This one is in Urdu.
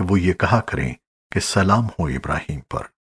کہ وہ یہ کہا کریں کہ سلام ہو ابراہیم پر۔